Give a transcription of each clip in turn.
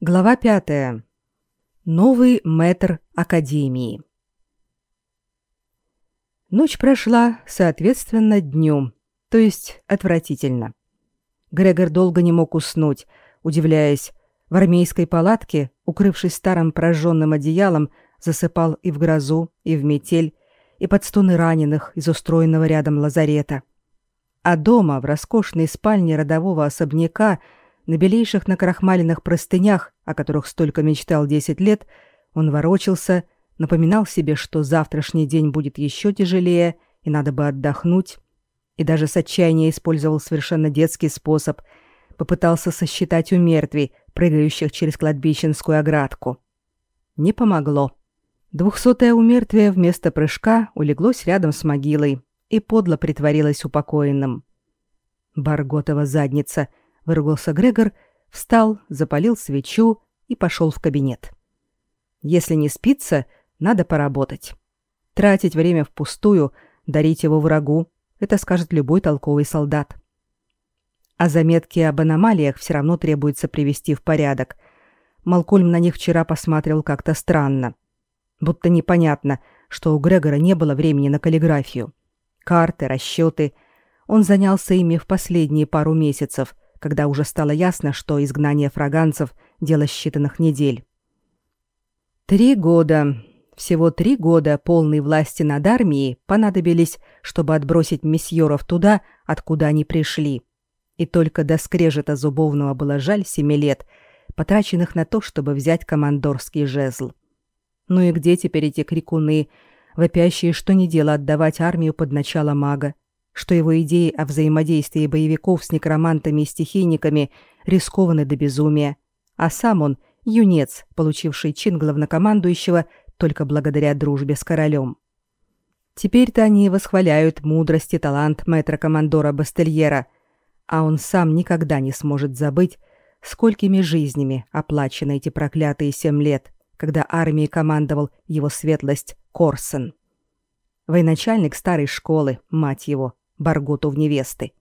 Глава пятая. Новый мэтр Академии. Ночь прошла, соответственно, дню, то есть отвратительно. Грегор долго не мог уснуть, удивляясь, в армейской палатке, укрывшись старым прожженным одеялом, засыпал и в грозу, и в метель, и под стоны раненых из устроенного рядом лазарета. А дома, в роскошной спальне родового особняка, на белейших накрахмаленных простынях, о которых столько мечтал десять лет, он ворочался, напоминал себе, что завтрашний день будет еще тяжелее и надо бы отдохнуть, и даже с отчаянием использовал совершенно детский способ, попытался сосчитать у мертвей, прыгающих через кладбищенскую оградку. Не помогло. Двухсотое умертвие вместо прыжка улеглось рядом с могилой и подло притворилось упокоенным. Барготова задница — выругался Грегор, встал, запалил свечу и пошел в кабинет. Если не спится, надо поработать. Тратить время впустую, дарить его врагу это скажет любой толковый солдат. А заметки об аномалиях все равно требуется привести в порядок. Малкольм на них вчера посмотрел как-то странно. Будто непонятно, что у Грегора не было времени на каллиграфию. Карты, расчеты. Он занялся ими в последние пару месяцев, когда уже стало ясно, что изгнание фраганцев – дело считанных недель. Три года, всего три года полной власти над армией понадобились, чтобы отбросить месьеров туда, откуда они пришли. И только до скрежета зубовного было жаль семи лет, потраченных на то, чтобы взять командорский жезл. Ну и где теперь эти крикуны, вопящие, что не дело отдавать армию под начало мага, что его идеи о взаимодействии боевиков с некромантами и стихийниками рискованы до безумия, а сам он – юнец, получивший чин главнокомандующего только благодаря дружбе с королем. Теперь-то они восхваляют мудрость и талант мэтра-командора Бастельера, а он сам никогда не сможет забыть, сколькими жизнями оплачены эти проклятые семь лет, когда армией командовал его светлость Корсон. Военачальник старой школы, мать его, Барготу в невесты.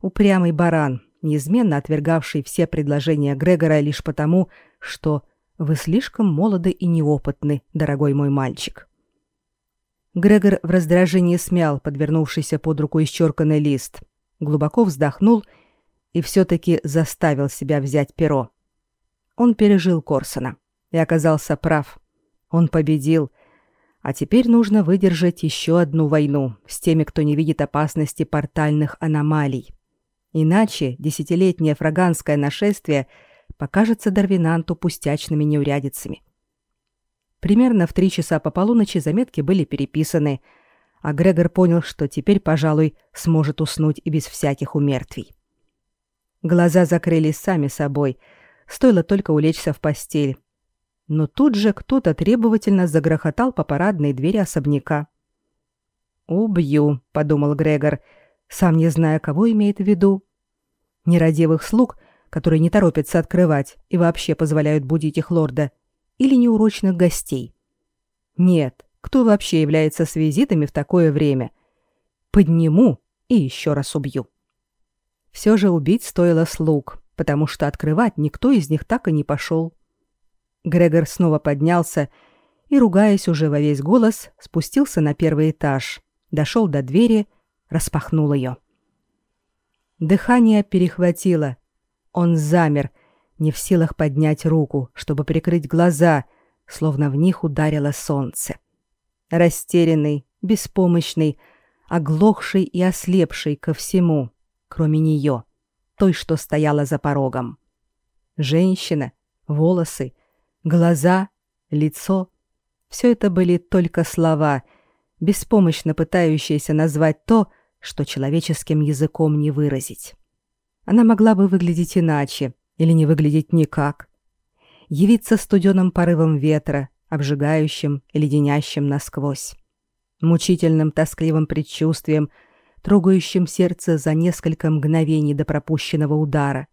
Упрямый баран, неизменно отвергавший все предложения Грегора лишь потому, что «вы слишком молоды и неопытны, дорогой мой мальчик». Грегор в раздражении смял подвернувшийся под руку исчерканный лист, глубоко вздохнул и все-таки заставил себя взять перо. Он пережил Корсона и оказался прав. Он победил — а теперь нужно выдержать еще одну войну с теми, кто не видит опасности портальных аномалий. Иначе десятилетнее фраганское нашествие покажется Дарвинанту пустячными неурядицами. Примерно в три часа по полуночи заметки были переписаны, а Грегор понял, что теперь, пожалуй, сможет уснуть и без всяких умертвий. Глаза закрылись сами собой, стоило только улечься в постель, но тут же кто-то требовательно загрохотал по парадной двери особняка. «Убью», — подумал Грегор, сам не зная, кого имеет в виду. Нерадивых слуг, которые не торопятся открывать и вообще позволяют будить их лорда, или неурочных гостей. Нет, кто вообще является с визитами в такое время? Подниму и еще раз убью. Все же убить стоило слуг, потому что открывать никто из них так и не пошел. Грегор снова поднялся и, ругаясь уже во весь голос, спустился на первый этаж, дошел до двери, распахнул ее. Дыхание перехватило. Он замер, не в силах поднять руку, чтобы прикрыть глаза, словно в них ударило солнце. Растерянный, беспомощный, оглохший и ослепший ко всему, кроме нее, той, что стояла за порогом. Женщина, волосы, Глаза, лицо — все это были только слова, беспомощно пытающиеся назвать то, что человеческим языком не выразить. Она могла бы выглядеть иначе или не выглядеть никак. Явиться студеным порывом ветра, обжигающим и леденящим насквозь. Мучительным тоскливым предчувствием, трогающим сердце за несколько мгновений до пропущенного удара.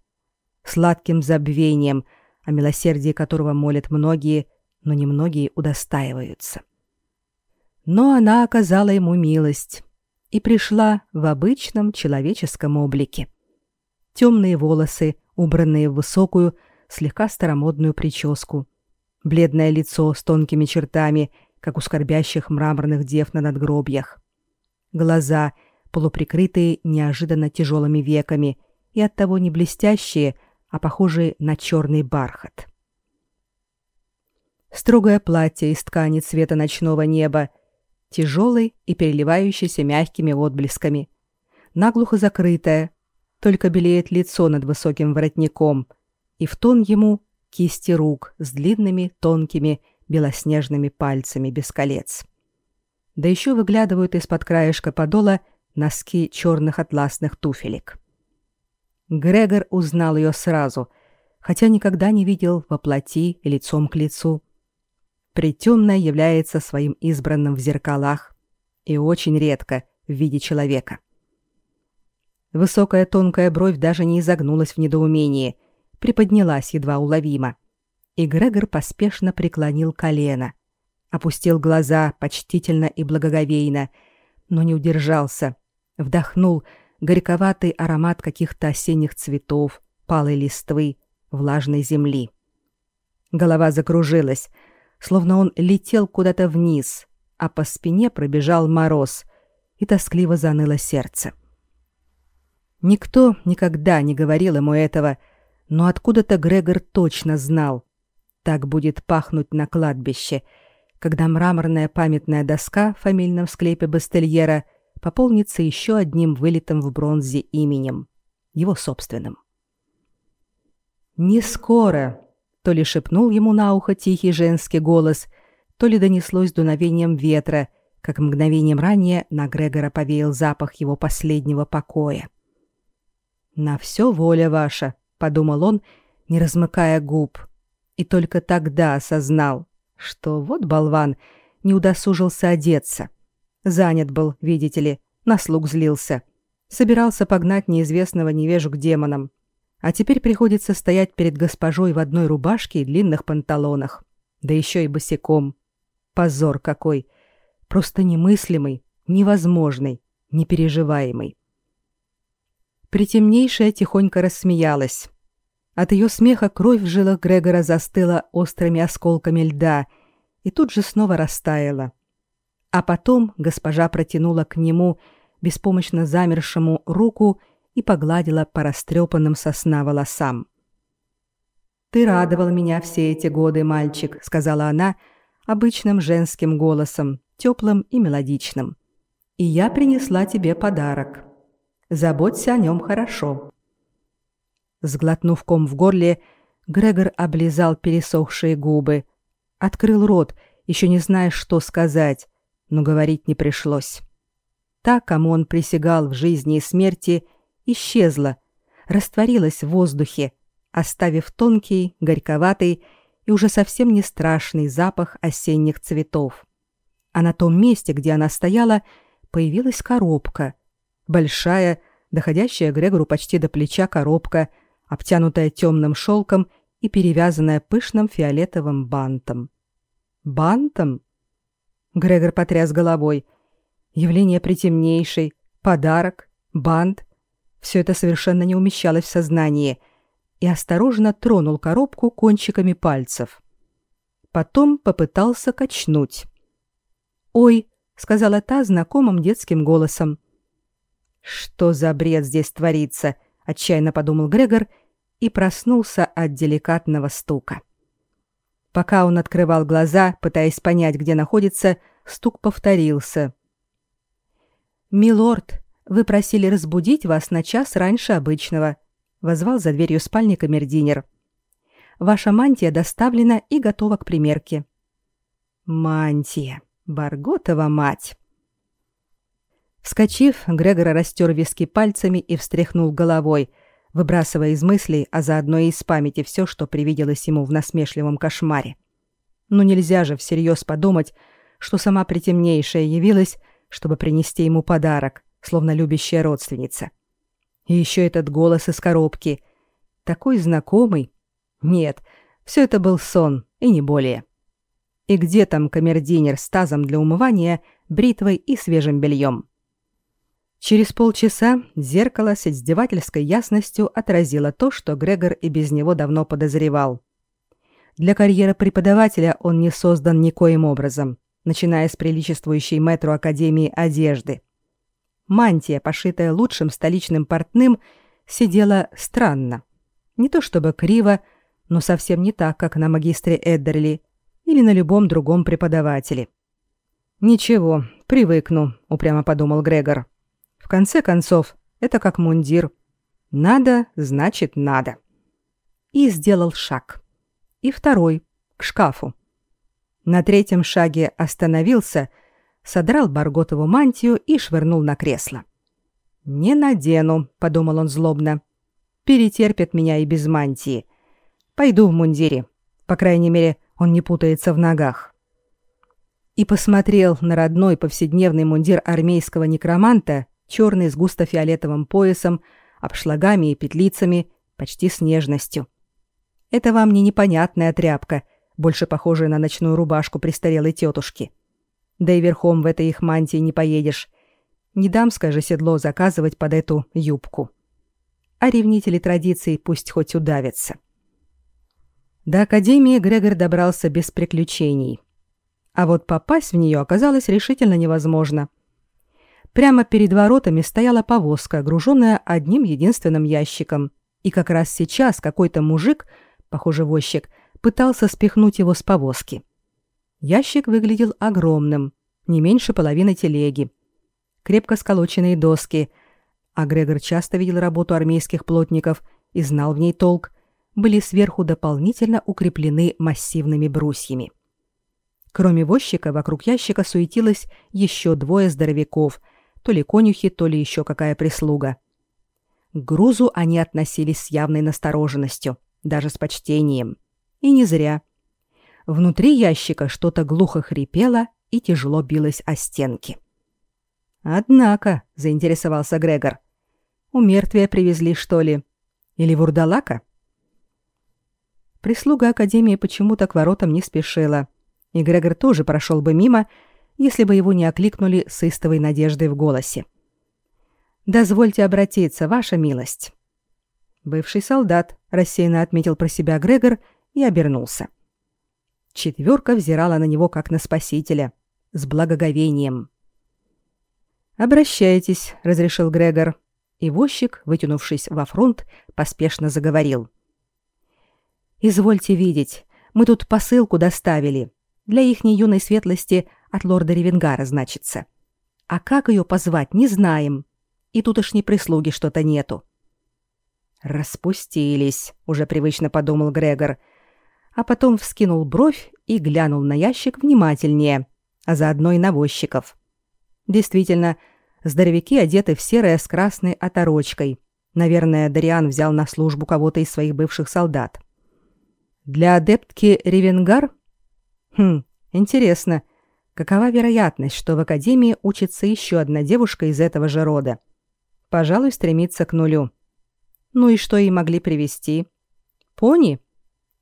Сладким забвением — о милосердии которого молят многие, но немногие удостаиваются. Но она оказала ему милость и пришла в обычном человеческом облике. Темные волосы, убранные в высокую, слегка старомодную прическу. Бледное лицо с тонкими чертами, как у скорбящих мраморных дев на надгробьях. Глаза, полуприкрытые неожиданно тяжелыми веками и оттого не блестящие, а похожие на черный бархат. Строгое платье из ткани цвета ночного неба, тяжелый и переливающийся мягкими отблесками, наглухо закрытое, только белеет лицо над высоким воротником, и в тон ему кисти рук с длинными, тонкими, белоснежными пальцами без колец. Да еще выглядывают из-под краешка подола носки черных атласных туфелек. Грегор узнал ее сразу, хотя никогда не видел во плоти и лицом к лицу. Притемная является своим избранным в зеркалах и очень редко в виде человека. Высокая тонкая бровь даже не изогнулась в недоумении, приподнялась едва уловимо. И Грегор поспешно преклонил колено, опустил глаза почтительно и благоговейно, но не удержался, вдохнул горьковатый аромат каких-то осенних цветов, палой листвы, влажной земли. Голова закружилась, словно он летел куда-то вниз, а по спине пробежал мороз, и тоскливо заныло сердце. Никто никогда не говорил ему этого, но откуда-то Грегор точно знал. Так будет пахнуть на кладбище, когда мраморная памятная доска в фамильном склепе Бастельера пополнится еще одним вылитым в бронзе именем, его собственным. «Не скоро!» — то ли шепнул ему на ухо тихий женский голос, то ли донеслось дуновением ветра, как мгновением ранее на Грегора повеял запах его последнего покоя. — «На все воля ваша», — подумал он, не размыкая губ. И только тогда осознал, что вот болван не удосужился одеться. Занят был, видите ли, на слуг злился. Собирался погнать неизвестного невежу к демонам. А теперь приходится стоять перед госпожой в одной рубашке и длинных панталонах. Да еще и босиком. Позор какой! Просто немыслимый, невозможный, непереживаемый. Притемнейшая тихонько рассмеялась. От ее смеха кровь в жилах Грегора застыла острыми осколками льда и тут же снова растаяла. А потом госпожа протянула к нему, беспомощно замершему, руку и погладила по растрепанным сосна волосам. «Ты радовал меня все эти годы, мальчик», — сказала она обычным женским голосом, теплым и мелодичным. «И я принесла тебе подарок». Заботься о нем хорошо». Сглотнув ком в горле, Грегор облизал пересохшие губы, открыл рот, еще не зная, что сказать, но говорить не пришлось. Та, кому он присягал в жизни и смерти, исчезла, растворилась в воздухе, оставив тонкий, горьковатый и уже совсем не страшный запах осенних цветов. А на том месте, где она стояла, появилась коробка, большая, доходящая Грегору почти до плеча коробка, обтянутая темным шелком и перевязанная пышным фиолетовым бантом. Бантом? Грегор потряс головой. Явление притемнейшей, подарок, бант. Все это совершенно не умещалось в сознании и осторожно тронул коробку кончиками пальцев. Потом попытался качнуть. «Ой», — сказала та знакомым детским голосом, — что за бред здесь творится? отчаянно подумал Грегор и проснулся от деликатного стука. Пока он открывал глаза, пытаясь понять, где находится, стук повторился. Милорд, вы просили разбудить вас на час раньше обычного, возвал за дверью спальни камердинер. Ваша мантия доставлена и готова к примерке. Мантия, Барготова мать. Вскочив, Грегор растер виски пальцами и встряхнул головой, выбрасывая из мыслей, а заодно и из памяти все, что привиделось ему в насмешливом кошмаре. Но нельзя же всерьез подумать, что сама притемнейшая явилась, чтобы принести ему подарок, словно любящая родственница. И еще этот голос из коробки. Такой знакомый. Нет, все это был сон, и не более. И где там камердинер с тазом для умывания, бритвой и свежим бельем? Через полчаса зеркало с издевательской ясностью отразило то, что Грегор и без него давно подозревал. Для карьеры преподавателя он не создан никоим образом, начиная с приличествующей метру Академии одежды. Мантия, пошитая лучшим столичным портным, сидела странно. Не то чтобы криво, но совсем не так, как на магистре Эддерли или на любом другом преподавателе. «Ничего, привыкну», — упрямо подумал Грегор. «В конце концов, это как мундир. Надо, значит, надо». И сделал шаг. И второй, к шкафу. На третьем шаге остановился, содрал Барготову мантию и швырнул на кресло. «Не надену», — подумал он злобно. «Перетерпит меня и без мантии. Пойду в мундире. По крайней мере, он не путается в ногах». И посмотрел на родной повседневный мундир армейского некроманта, черный с густо-фиолетовым поясом, обшлагами и петлицами, почти с нежностью. Это вам не непонятная тряпка, больше похожая на ночную рубашку престарелой тетушки. Да и верхом в этой их мантии не поедешь. Не дамское же седло заказывать под эту юбку. А ревнители традиций пусть хоть удавятся. До Академии Грегор добрался без приключений. А вот попасть в нее оказалось решительно невозможно. Прямо перед воротами стояла повозка, груженная одним единственным ящиком. И как раз сейчас какой-то мужик, похоже, возчик, пытался спихнуть его с повозки. Ящик выглядел огромным, не меньше половины телеги. Крепко сколоченные доски, а Грегор часто видел работу армейских плотников и знал в ней толк, были сверху дополнительно укреплены массивными брусьями. Кроме возчика, вокруг ящика суетилось еще двое здоровяков, то ли конюхи, то ли еще какая прислуга. К грузу они относились с явной настороженностью, даже с почтением. И не зря. Внутри ящика что-то глухо хрипело и тяжело билось о стенки. «Однако», — заинтересовался Грегор, — «у мертвия привезли, что ли? Или вурдалака?» Прислуга Академии почему-то к воротам не спешила, и Грегор тоже прошел бы мимо, если бы его не окликнули с истовой надеждой в голосе. «Дозвольте обратиться, ваша милость». Бывший солдат, рассеянно отметил про себя Грегор и обернулся. Четверка взирала на него как на спасителя, с благоговением. «Обращайтесь», — разрешил Грегор, и возчик, вытянувшись во фронт, поспешно заговорил. «Извольте видеть, мы тут посылку доставили. Для ихней юной светлости от лорда Ревенгара, значится. А как ее позвать, не знаем. И тут уж не прислуги что-то нету». «Распустились», — уже привычно подумал Грегор, — а потом вскинул бровь и глянул на ящик внимательнее, а заодно и на возчиков. Действительно, здоровяки одеты в серое с красной оторочкой. Наверное, Дариан взял на службу кого-то из своих бывших солдат. Для адептки Ревенгар? Хм, интересно, какова вероятность, что в академии учится еще одна девушка из этого же рода? Пожалуй, стремится к нулю. Ну и что ей могли привести? Пони?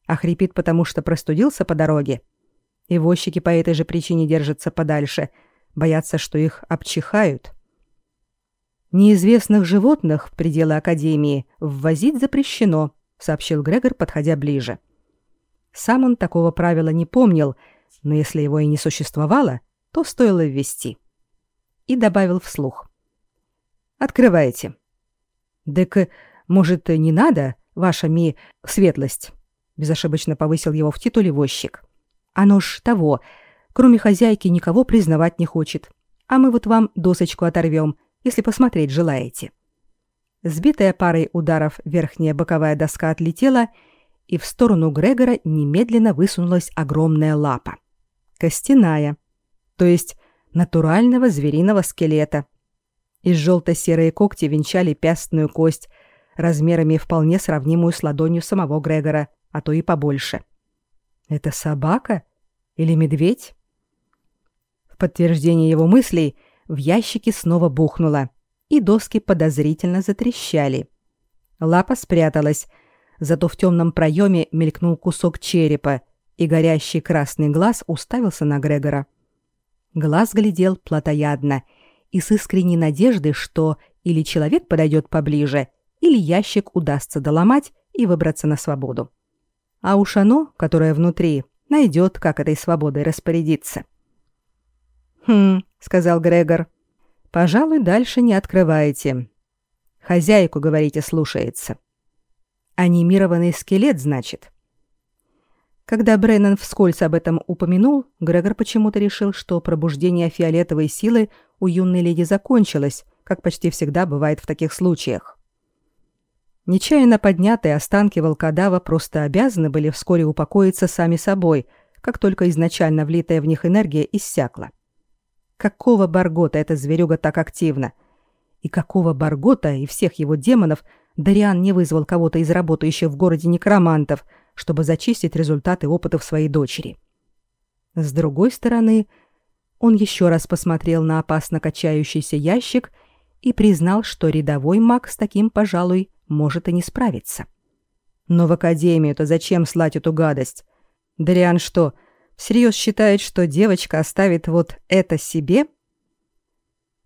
а хрипит потому, что простудился по дороге. И возчики по этой же причине держатся подальше, боятся, что их обчихают. Неизвестных животных в пределы Академии ввозить запрещено, сообщил Грегор, подходя ближе. Сам он такого правила не помнил, но если его и не существовало, то стоило ввести. И добавил вслух. «Открывайте». «Так, может, не надо, ваша ми... светлость?» безошибочно повысил его в титуле возчик. Оно ж того, кроме хозяйки никого признавать не хочет. А мы вот вам досочку оторвем, если посмотреть желаете. Сбитая парой ударов верхняя боковая доска отлетела, и в сторону Грегора немедленно высунулась огромная лапа. Костяная, то есть натурального звериного скелета. Из желто-серые когти венчали пястную кость, размерами вполне сравнимую с ладонью самого Грегора, а то и побольше. Это собака или медведь? В подтверждение его мыслей в ящике снова бухнуло, и доски подозрительно затрещали. Лапа спряталась, зато в темном проеме мелькнул кусок черепа, и горящий красный глаз уставился на Грегора. Глаз глядел плотоядно, и с искренней надеждой, что или человек подойдет поближе, или ящик удастся доломать и выбраться на свободу. А уж оно, которое внутри, найдет, как этой свободой распорядиться. «Хм», — сказал Грегор, — «пожалуй, дальше не открывайте. Хозяйку, говорите, слушается». «Анимированный скелет, значит?» Когда Бреннан вскользь об этом упомянул, Грегор почему-то решил, что пробуждение фиолетовой силы у юной леди закончилось, как почти всегда бывает в таких случаях. Нечаянно поднятые останки волкодава просто обязаны были вскоре упокоиться сами собой, как только изначально влитая в них энергия иссякла. Какого баргота эта зверюга так активна? И какого баргота и всех его демонов Дариан не вызвал кого-то из работающих в городе некромантов – чтобы зачистить результаты опытов своей дочери. С другой стороны, он еще раз посмотрел на опасно качающийся ящик и признал, что рядовой маг с таким, пожалуй, может и не справиться. Но в академию-то зачем слать эту гадость? Дариан что, всерьез считает, что девочка оставит вот это себе?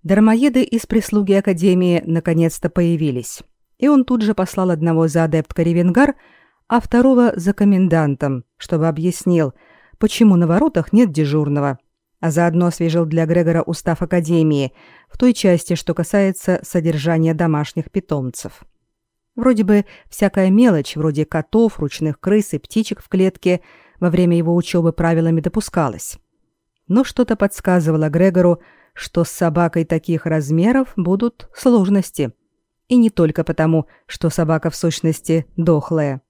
Дармоеды из прислуги академии наконец-то появились, и он тут же послал одного за адепт Каревенгар, а второго за комендантом, чтобы объяснил, почему на воротах нет дежурного, а заодно освежил для Грегора устав Академии в той части, что касается содержания домашних питомцев. Вроде бы всякая мелочь, вроде котов, ручных крыс и птичек в клетке, во время его учебы правилами допускалась. Но что-то подсказывало Грегору, что с собакой таких размеров будут сложности. И не только потому, что собака в сущности дохлая.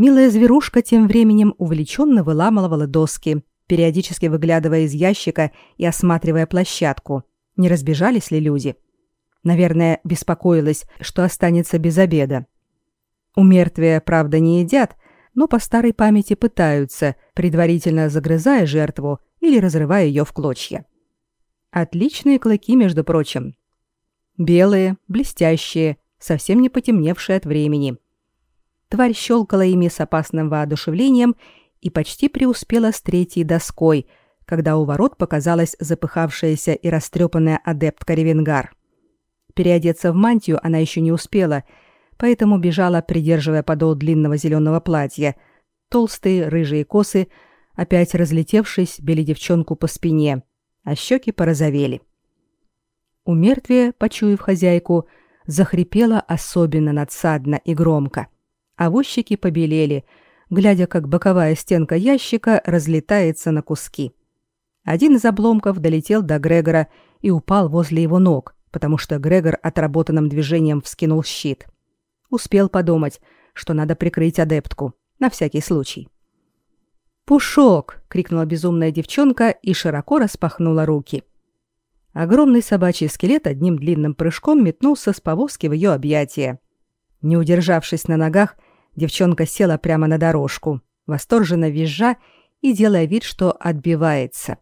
Милая зверушка тем временем увлеченно выламывала доски, периодически выглядывая из ящика и осматривая площадку. Не разбежались ли люди? Наверное, беспокоилась, что останется без обеда. У мертвия, правда, не едят, но по старой памяти пытаются, предварительно загрызая жертву или разрывая ее в клочья. Отличные клыки, между прочим. Белые, блестящие, совсем не потемневшие от времени – Тварь щелкала ими с опасным воодушевлением и почти преуспела с третьей доской, когда у ворот показалась запыхавшаяся и растрепанная адептка Ревенгар. Переодеться в мантию она еще не успела, поэтому бежала, придерживая подол длинного зеленого платья. Толстые рыжие косы, опять разлетевшись, били девчонку по спине, а щеки порозовели. У мертвия, почуяв хозяйку, захрипела особенно надсадно и громко — а возчики побелели, глядя, как боковая стенка ящика разлетается на куски. Один из обломков долетел до Грегора и упал возле его ног, потому что Грегор отработанным движением вскинул щит. Успел подумать, что надо прикрыть адептку, на всякий случай. «Пушок!» — крикнула безумная девчонка и широко распахнула руки. Огромный собачий скелет одним длинным прыжком метнулся с повозки в ее объятия. Не удержавшись на ногах, Девчонка села прямо на дорожку, восторженно визжа и делая вид, что отбивается.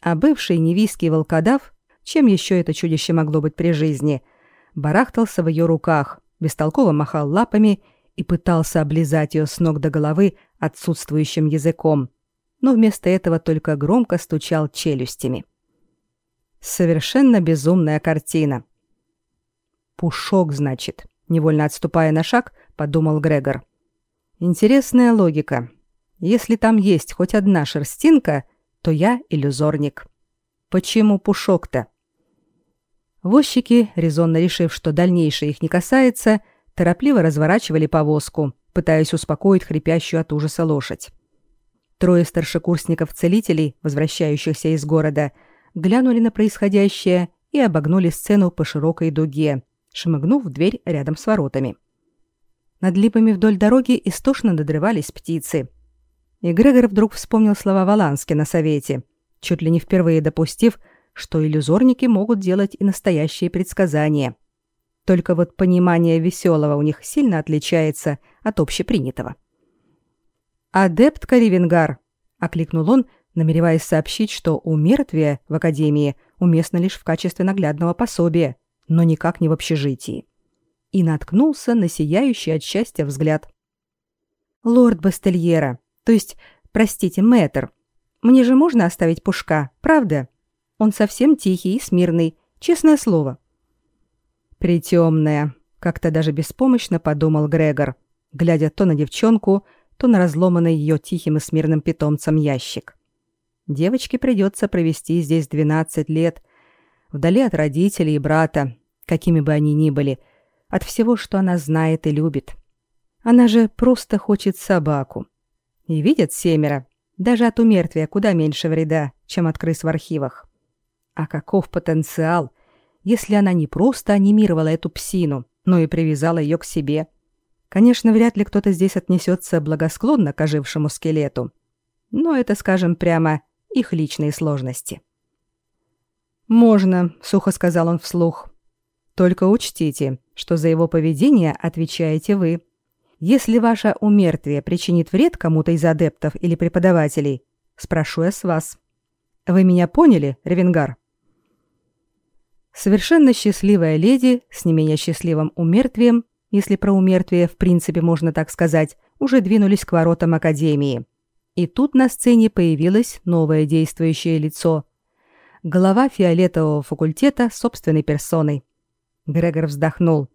А бывший невийский волкодав, чем еще это чудище могло быть при жизни, барахтался в ее руках, бестолково махал лапами и пытался облизать ее с ног до головы отсутствующим языком, но вместо этого только громко стучал челюстями. Совершенно безумная картина. «Пушок, значит», — невольно отступая на шаг, подумал Грегор. Интересная логика. Если там есть хоть одна шерстинка, то я иллюзорник. Почему пушок-то? Возчики, резонно решив, что дальнейшее их не касается, торопливо разворачивали повозку, пытаясь успокоить хрипящую от ужаса лошадь. Трое старшекурсников-целителей, возвращающихся из города, глянули на происходящее и обогнули сцену по широкой дуге, шмыгнув в дверь рядом с воротами. Над липами вдоль дороги истошно надрывались птицы. И Грегор вдруг вспомнил слова Валански на совете, чуть ли не впервые допустив, что иллюзорники могут делать и настоящие предсказания. Только вот понимание веселого у них сильно отличается от общепринятого. «Адепт Каривенгар!» — окликнул он, намереваясь сообщить, что у мертвия в Академии уместно лишь в качестве наглядного пособия, но никак не в общежитии и наткнулся на сияющий от счастья взгляд. «Лорд Бастельера, то есть, простите, мэтр, мне же можно оставить пушка, правда? Он совсем тихий и смирный, честное слово. Притемная, как-то даже беспомощно подумал Грегор, глядя то на девчонку, то на разломанный ее тихим и смирным питомцем ящик. Девочке придется провести здесь 12 лет, вдали от родителей и брата, какими бы они ни были, от всего, что она знает и любит. Она же просто хочет собаку. И видят семеро, даже от умертвия куда меньше вреда, чем от крыс в архивах. А каков потенциал, если она не просто анимировала эту псину, но и привязала ее к себе? Конечно, вряд ли кто-то здесь отнесется благосклонно к ожившему скелету. Но это, скажем прямо, их личные сложности. «Можно», — сухо сказал он вслух. «Только учтите, что за его поведение отвечаете вы. Если ваше умертвие причинит вред кому-то из адептов или преподавателей, спрошу я с вас. Вы меня поняли, Ревенгар?» Совершенно счастливая леди с не менее счастливым умертвием, если про умертвие в принципе можно так сказать, уже двинулись к воротам Академии. И тут на сцене появилось новое действующее лицо. Глава фиолетового факультета собственной персоной. Грегор вздохнул.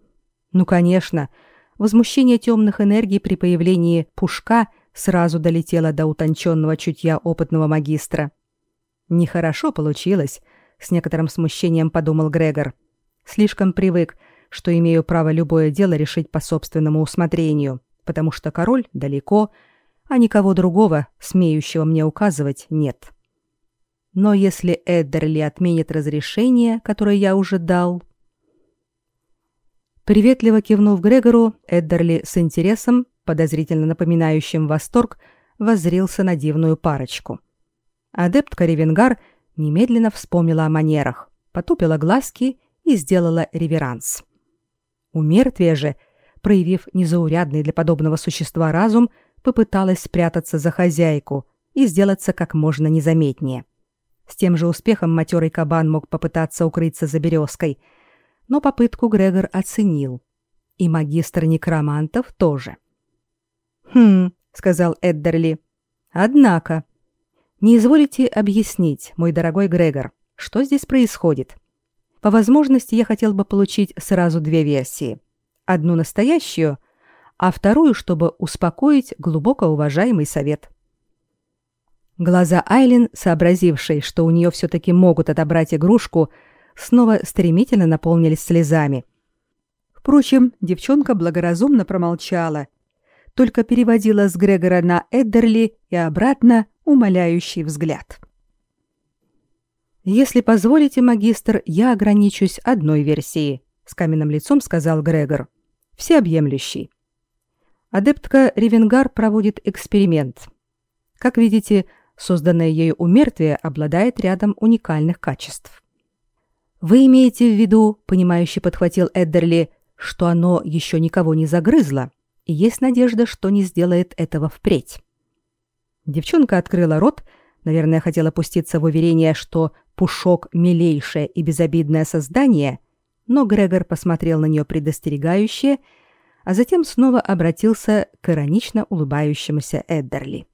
Ну, конечно, возмущение темных энергий при появлении пушка сразу долетело до утонченного чутья опытного магистра. Нехорошо получилось, с некоторым смущением подумал Грегор. Слишком привык, что имею право любое дело решить по собственному усмотрению, потому что король далеко, а никого другого, смеющего мне указывать, нет. Но если Эддерли отменит разрешение, которое я уже дал... Приветливо кивнув Грегору, Эддерли с интересом, подозрительно напоминающим восторг, воззрился на дивную парочку. Адепт Каревенгар немедленно вспомнила о манерах, потупила глазки и сделала реверанс. У мертвия же, проявив незаурядный для подобного существа разум, попыталась спрятаться за хозяйку и сделаться как можно незаметнее. С тем же успехом матерый кабан мог попытаться укрыться за березкой, но попытку Грегор оценил. И магистр некромантов тоже. «Хм», — сказал Эддерли. «Однако, не изволите объяснить, мой дорогой Грегор, что здесь происходит? По возможности я хотел бы получить сразу две версии. Одну настоящую — а вторую, чтобы успокоить глубоко уважаемый совет. Глаза Айлин, сообразившей, что у нее все-таки могут отобрать игрушку, снова стремительно наполнились слезами. Впрочем, девчонка благоразумно промолчала, только переводила с Грегора на Эддерли и обратно умоляющий взгляд. «Если позволите, магистр, я ограничусь одной версией», — с каменным лицом сказал Грегор. «Всеобъемлющий. Адептка Ревенгар проводит эксперимент. Как видите, созданное ею умертвие обладает рядом уникальных качеств. Вы имеете в виду, понимающе подхватил Эддерли, что оно еще никого не загрызло, и есть надежда, что не сделает этого впредь. Девчонка открыла рот, наверное, хотела пуститься в уверение, что Пушок милейшее и безобидное создание, но Грегор посмотрел на нее предостерегающе а затем снова обратился к иронично улыбающемуся Эддерли.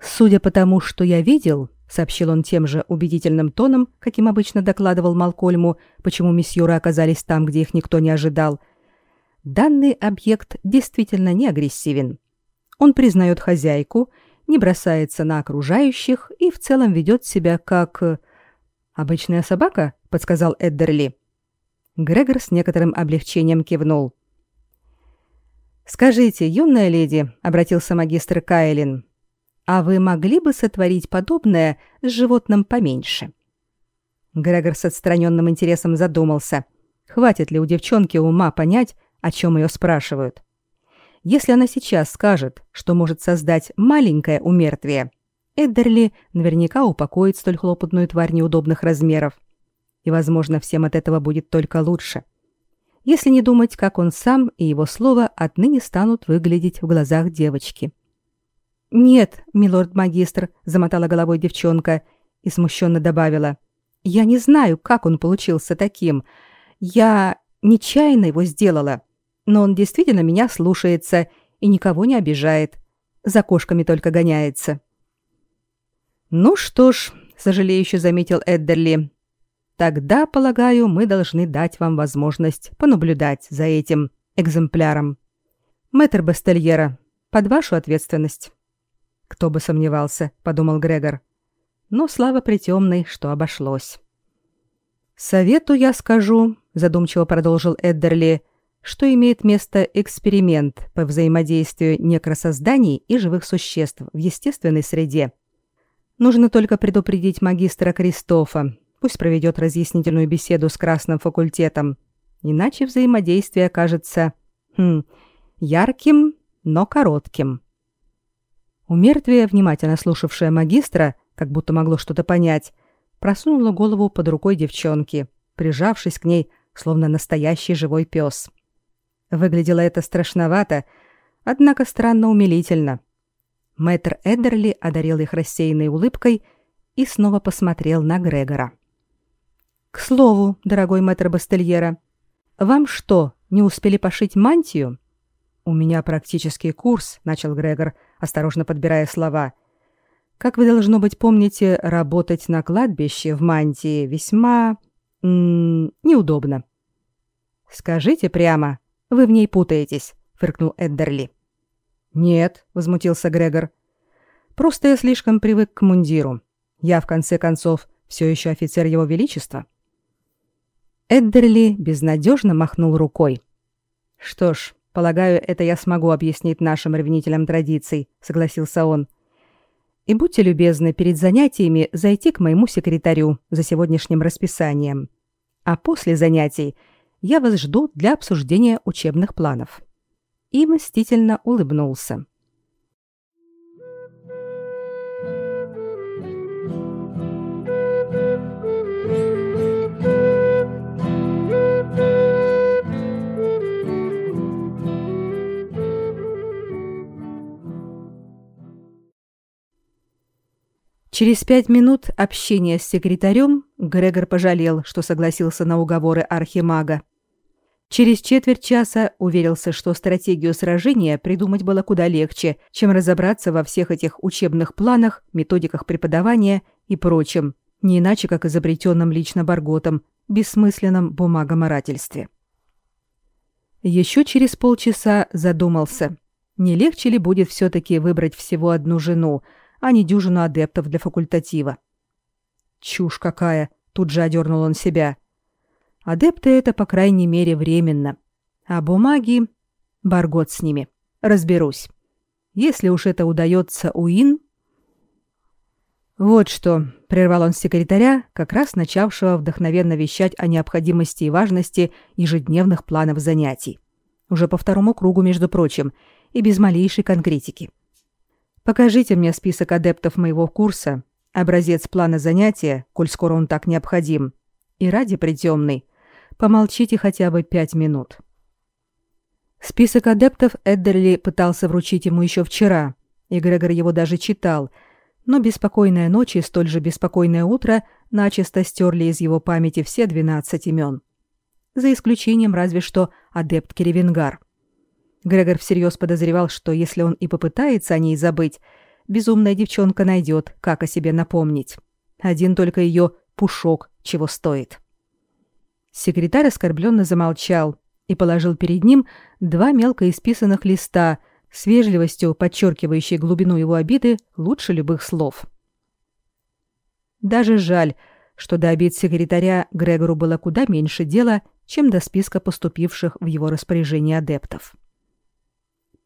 «Судя по тому, что я видел», — сообщил он тем же убедительным тоном, каким обычно докладывал Малкольму, почему месьюры оказались там, где их никто не ожидал, данный объект действительно не агрессивен. Он признает хозяйку, не бросается на окружающих и в целом ведет себя как... «Обычная собака?» — подсказал Эддерли. Грегор с некоторым облегчением кивнул. «Скажите, юная леди», — обратился магистр Кайлин, «а вы могли бы сотворить подобное с животным поменьше?» Грегор с отстраненным интересом задумался, хватит ли у девчонки ума понять, о чем ее спрашивают. Если она сейчас скажет, что может создать маленькое умертвие, Эддерли наверняка упокоит столь хлопотную тварь неудобных размеров и, возможно, всем от этого будет только лучше. Если не думать, как он сам и его слово отныне станут выглядеть в глазах девочки. «Нет, милорд-магистр», — замотала головой девчонка и смущенно добавила. «Я не знаю, как он получился таким. Я нечаянно его сделала, но он действительно меня слушается и никого не обижает. За кошками только гоняется». Ну что ж, сожалеюще заметил Эддерли. Тогда, полагаю, мы должны дать вам возможность понаблюдать за этим экземпляром. Мэтр Бастельера, под вашу ответственность. Кто бы сомневался, подумал Грегор. Но слава притемной, что обошлось. Совету я скажу, задумчиво продолжил Эддерли, что имеет место эксперимент по взаимодействию некросозданий и живых существ в естественной среде. Нужно только предупредить магистра Кристофа, Пусть проведет разъяснительную беседу с Красным факультетом. Иначе взаимодействие окажется... Хм, ярким, но коротким. У мертвия, внимательно слушавшая магистра, как будто могло что-то понять, просунула голову под рукой девчонки, прижавшись к ней, словно настоящий живой пес. Выглядело это страшновато, однако странно умилительно. Мэтр Эдерли одарил их рассеянной улыбкой и снова посмотрел на Грегора. К слову, дорогой мэтр Бастельера, вам что, не успели пошить мантию? У меня практический курс, начал Грегор, осторожно подбирая слова. Как вы должно быть помните, работать на кладбище в мантии весьма м неудобно. Скажите прямо, вы в ней путаетесь, фыркнул Эддерли. Нет, возмутился Грегор. Просто я слишком привык к мундиру. Я в конце концов все еще офицер его величества. Эддерли безнадежно махнул рукой. «Что ж, полагаю, это я смогу объяснить нашим ревнителям традиций», — согласился он. «И будьте любезны перед занятиями зайти к моему секретарю за сегодняшним расписанием. А после занятий я вас жду для обсуждения учебных планов». И мстительно улыбнулся. Через пять минут общения с секретарем Грегор пожалел, что согласился на уговоры архимага. Через четверть часа уверился, что стратегию сражения придумать было куда легче, чем разобраться во всех этих учебных планах, методиках преподавания и прочем, не иначе как изобретенном лично Барготом, бессмысленном бумагоморательстве. Еще через полчаса задумался, не легче ли будет все-таки выбрать всего одну жену, а не дюжину адептов для факультатива. Чушь какая, тут же одернул он себя. Адепты это, по крайней мере, временно. А бумаги... Баргот с ними. Разберусь. Если уж это удается Уин... Вот что, прервал он секретаря, как раз начавшего вдохновенно вещать о необходимости и важности ежедневных планов занятий. Уже по второму кругу, между прочим, и без малейшей конкретики. Покажите мне список адептов моего курса, образец плана занятия, коль скоро он так необходим. И ради притемный, помолчите хотя бы пять минут. Список адептов Эддерли пытался вручить ему еще вчера, и Грегор его даже читал, но беспокойная ночь и столь же беспокойное утро начисто стерли из его памяти все двенадцать имен. За исключением разве что адепт Керевенгар. Грегор всерьез подозревал, что если он и попытается о ней забыть, безумная девчонка найдет, как о себе напомнить. Один только ее пушок чего стоит. Секретарь оскорбленно замолчал и положил перед ним два мелко исписанных листа с вежливостью, подчеркивающей глубину его обиды лучше любых слов. Даже жаль, что до обид секретаря Грегору было куда меньше дела, чем до списка поступивших в его распоряжение адептов.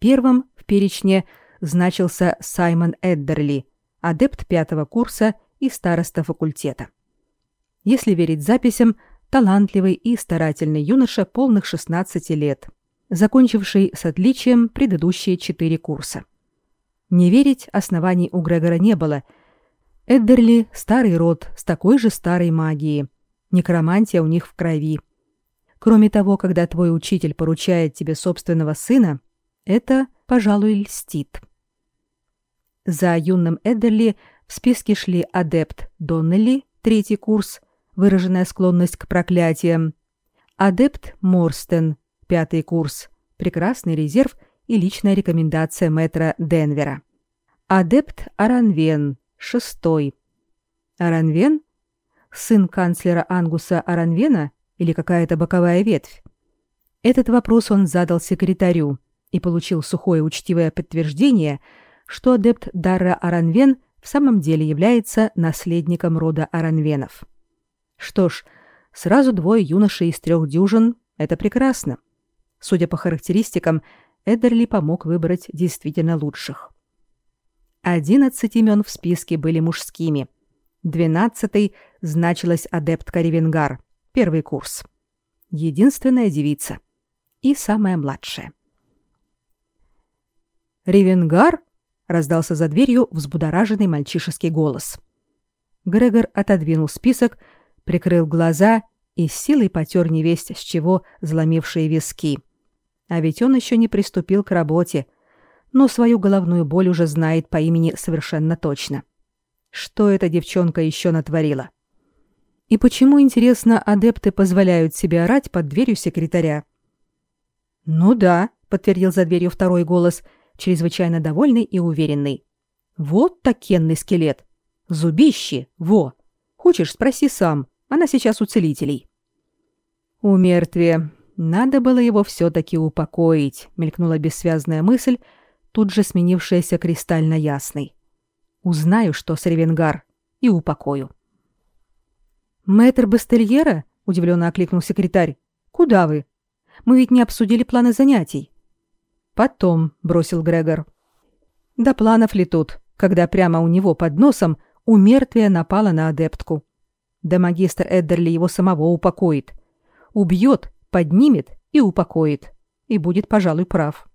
Первым в перечне значился Саймон Эддерли, адепт пятого курса и староста факультета. Если верить записям, талантливый и старательный юноша полных 16 лет, закончивший с отличием предыдущие четыре курса. Не верить оснований у Грегора не было. Эддерли – старый род с такой же старой магией. Некромантия у них в крови. Кроме того, когда твой учитель поручает тебе собственного сына, это, пожалуй, льстит. За юным Эдерли в списке шли адепт Доннелли, третий курс, выраженная склонность к проклятиям, адепт Морстен, пятый курс, прекрасный резерв и личная рекомендация мэтра Денвера, адепт Аранвен, шестой. Аранвен? Сын канцлера Ангуса Аранвена или какая-то боковая ветвь? Этот вопрос он задал секретарю и получил сухое учтивое подтверждение, что адепт Дарра Аранвен в самом деле является наследником рода Аранвенов. Что ж, сразу двое юношей из трех дюжин — это прекрасно. Судя по характеристикам, Эдерли помог выбрать действительно лучших. Одиннадцать имен в списке были мужскими. Двенадцатый значилась адептка Ревенгар, первый курс. Единственная девица. И самая младшая. «Ревенгар?» — раздался за дверью взбудораженный мальчишеский голос. Грегор отодвинул список, прикрыл глаза и с силой потер невесть с чего заломившие виски. А ведь он еще не приступил к работе, но свою головную боль уже знает по имени совершенно точно. Что эта девчонка еще натворила? И почему, интересно, адепты позволяют себе орать под дверью секретаря? «Ну да», — подтвердил за дверью второй голос — чрезвычайно довольный и уверенный. «Вот такенный скелет! Зубище! Во! Хочешь, спроси сам. Она сейчас у целителей». «У мертвия. Надо было его все-таки упокоить», — мелькнула бессвязная мысль, тут же сменившаяся кристально ясной. «Узнаю, что с Ревенгар, и упокою». «Мэтр Бастельера?» — удивленно окликнул секретарь. «Куда вы? Мы ведь не обсудили планы занятий». Потом, бросил Грегор. До планов ли тут, когда прямо у него под носом у мертвия напала на адептку. Да магистр Эддерли его самого упокоит. Убьет, поднимет и упокоит. И будет, пожалуй, прав.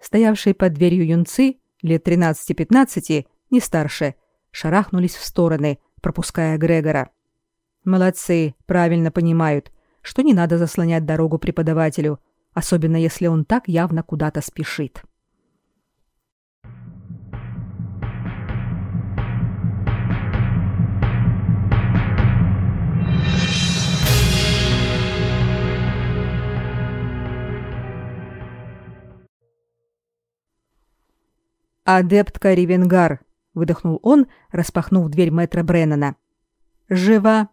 Стоявшие под дверью юнцы, лет 13-15, не старше, шарахнулись в стороны, пропуская Грегора. Молодцы, правильно понимают, что не надо заслонять дорогу преподавателю, особенно если он так явно куда-то спешит. «Адептка Ревенгар», — выдохнул он, распахнув дверь мэтра Бреннана. «Жива!»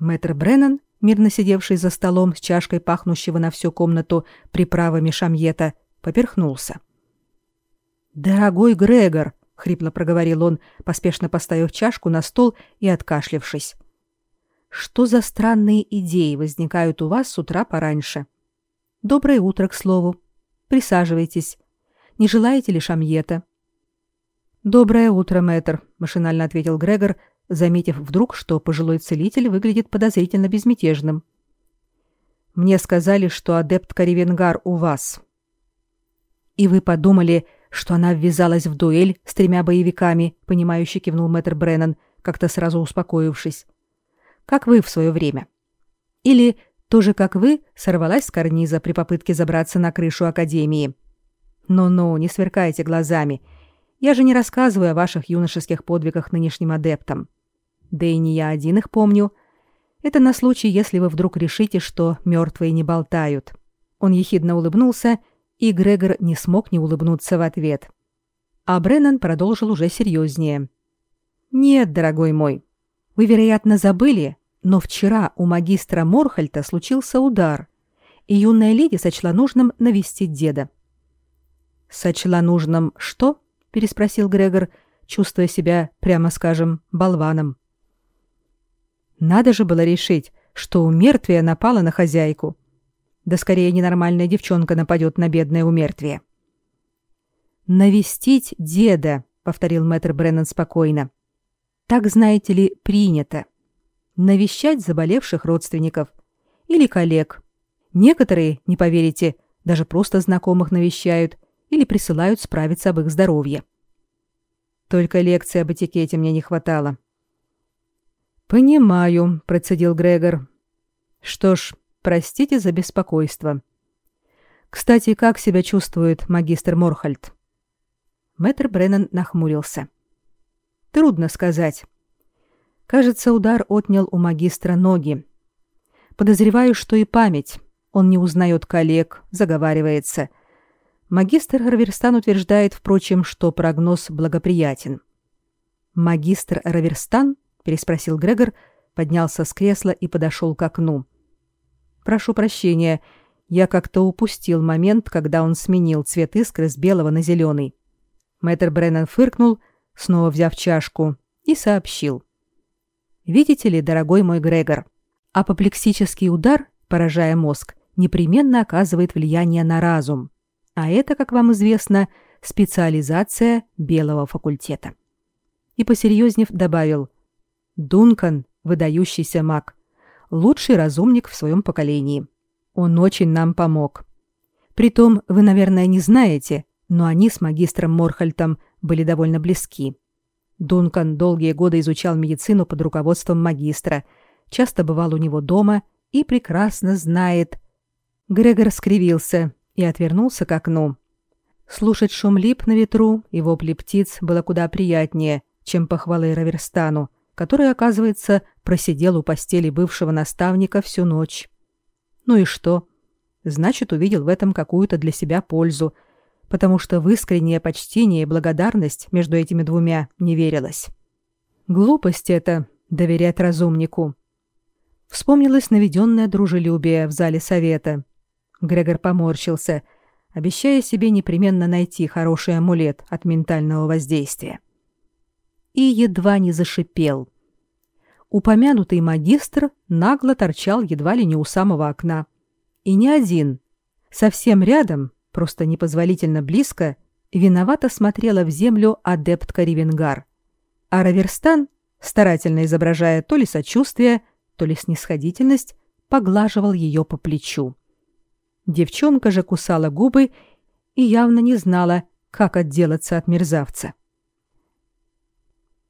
Мэтр Бреннан мирно сидевший за столом с чашкой пахнущего на всю комнату приправами шамьета, поперхнулся. «Дорогой Грегор!» — хрипло проговорил он, поспешно поставив чашку на стол и откашлившись. «Что за странные идеи возникают у вас с утра пораньше? Доброе утро, к слову. Присаживайтесь. Не желаете ли шамьета?» «Доброе утро, мэтр», — машинально ответил Грегор, заметив вдруг, что пожилой целитель выглядит подозрительно безмятежным. «Мне сказали, что адепт Каривенгар у вас». «И вы подумали, что она ввязалась в дуэль с тремя боевиками», — понимающе кивнул мэтр Бреннан, как-то сразу успокоившись. «Как вы в свое время. Или, тоже как вы, сорвалась с карниза при попытке забраться на крышу Академии. Ну-ну, не сверкайте глазами. Я же не рассказываю о ваших юношеских подвигах нынешним адептам. Да и не я один их помню. Это на случай, если вы вдруг решите, что мертвые не болтают. Он ехидно улыбнулся, и Грегор не смог не улыбнуться в ответ. А Бреннан продолжил уже серьезнее. «Нет, дорогой мой, вы, вероятно, забыли, но вчера у магистра Морхальта случился удар, и юная леди сочла нужным навестить деда». «Сочла нужным что?» — переспросил Грегор, чувствуя себя, прямо скажем, болваном. Надо же было решить, что у мертвия напала на хозяйку. Да скорее ненормальная девчонка нападет на бедное умертвие. «Навестить деда», — повторил мэтр Бреннан спокойно. «Так, знаете ли, принято. Навещать заболевших родственников. Или коллег. Некоторые, не поверите, даже просто знакомых навещают или присылают справиться об их здоровье. Только лекции об этикете мне не хватало. «Понимаю», — процедил Грегор. «Что ж, простите за беспокойство. Кстати, как себя чувствует магистр Морхальд?» Мэтр Бреннан нахмурился. «Трудно сказать. Кажется, удар отнял у магистра ноги. Подозреваю, что и память. Он не узнает коллег, заговаривается. Магистр Харверстан утверждает, впрочем, что прогноз благоприятен. «Магистр Раверстан?» — переспросил Грегор, поднялся с кресла и подошел к окну. «Прошу прощения, я как-то упустил момент, когда он сменил цвет искры с белого на зеленый». Мэтр Бреннан фыркнул, снова взяв чашку, и сообщил. «Видите ли, дорогой мой Грегор, апоплексический удар, поражая мозг, непременно оказывает влияние на разум. А это, как вам известно, специализация белого факультета и, посерьезнев, добавил «Дункан – выдающийся маг, лучший разумник в своем поколении. Он очень нам помог. Притом, вы, наверное, не знаете, но они с магистром Морхальтом были довольно близки. Дункан долгие годы изучал медицину под руководством магистра, часто бывал у него дома и прекрасно знает. Грегор скривился и отвернулся к окну. Слушать шум лип на ветру и вопли птиц было куда приятнее, чем похвалы Раверстану, который, оказывается, просидел у постели бывшего наставника всю ночь. Ну и что? Значит, увидел в этом какую-то для себя пользу, потому что в искреннее почтение и благодарность между этими двумя не верилось. Глупость это — доверять разумнику. Вспомнилось наведенное дружелюбие в зале совета. Грегор поморщился, обещая себе непременно найти хороший амулет от ментального воздействия и едва не зашипел. Упомянутый магистр нагло торчал едва ли не у самого окна. И не один. Совсем рядом, просто непозволительно близко, виновато смотрела в землю адептка Ривенгар. А Раверстан, старательно изображая то ли сочувствие, то ли снисходительность, поглаживал ее по плечу. Девчонка же кусала губы и явно не знала, как отделаться от мерзавца. —